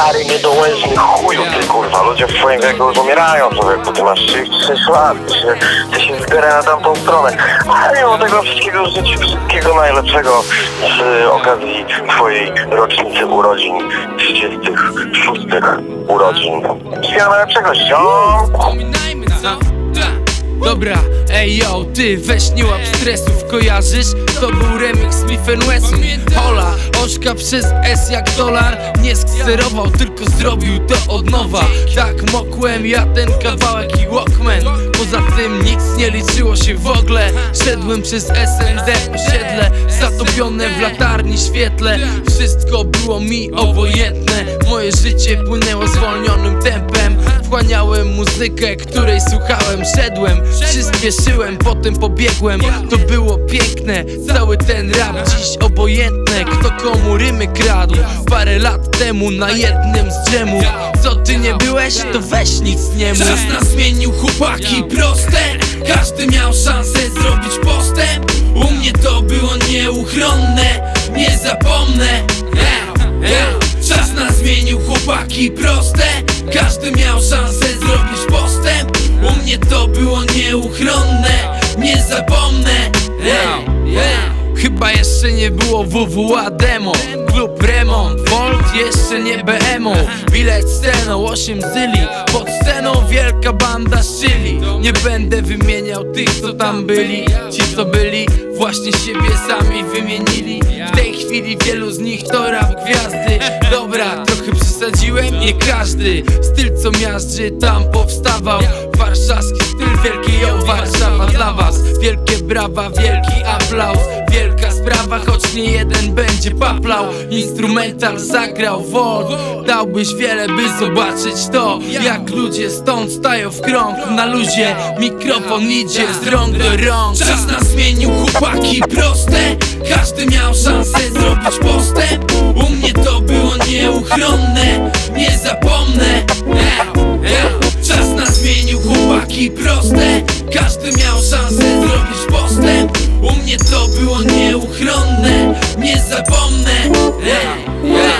stary, niedołężny chuju, ty kurwa. Ludzie w twoim wieku już umierają, człowieku. Ty masz 36 lat, ty się, ty się zbiera na tamtą stronę. Ale mimo tego wszystkiego życzę ci wszystkiego najlepszego z okazji twojej rocznicy urodzin, 36 urodzin. Wszystkiego najlepszego, ziom! Dobra, ej yo, ty weź nie łap stresów, kojarzysz? To był remix Smith Wesson. Hola, oszka przez S jak dolar. Nie skserował, tylko zrobił to od nowa. Tak mokłem ja ten kawałek i Walkman. Poza tym nic nie liczyło się w ogóle. Szedłem przez SND osiedle Zatopione w latarni świetle. Wszystko było mi obojętne. Moje życie płynęło zwolnionym tempem Wchłaniałem muzykę, której słuchałem. Szedłem, przyspieszyłem, potem pobiegłem. To było piękne, cały ten rap dziś obojętne. Kto komu rymy kradł? Parę lat temu na jednym z dżemów Co ty nie byłeś, to weź nic nie mów. Czas nas zmienił chłopaki proste. Każdy miał szansę zrobić postęp. U mnie to było nieuchronne. Nie zapomnę. Czas nas zmienił chłopaki proste Każdy miał szansę zrobić postęp. U mnie to było nieuchronne. Nie zapomnę. Ej. Chyba jeszcze nie było WWA demo. Klub Remont, Volt jeszcze nie BMO Bilet sceną, 8 zyli. Pod sceną wielka banda szczyli Nie będę wymieniał tych co tam byli właśnie siebie sami wymienili. W tej chwili wielu z nich to rap gwiazdy. Dobra, trochę przesadziłem, nie każdy. Styl co miażdży tam powstawał. Warszawski styl wielki, ją Warszawa dla was. Wielkie brawa, wielki aplauz. Wielka sprawa, choć nie jeden będzie paplał Instrumental zagrał Volt Dałbyś wiele, by zobaczyć to Jak ludzie stąd stają w krąg. Na luzie mikrofon idzie z rąk do rąk. Czas nas zmienił chłopaki proste. Każdy miał szansę zrobić postęp U mnie to było nieuchronne. Nie zapomnę. Czas nas zmienił chłopaki proste. Każdy miał szansę u mnie to było nieuchronne Nie zapomnę hey, yeah.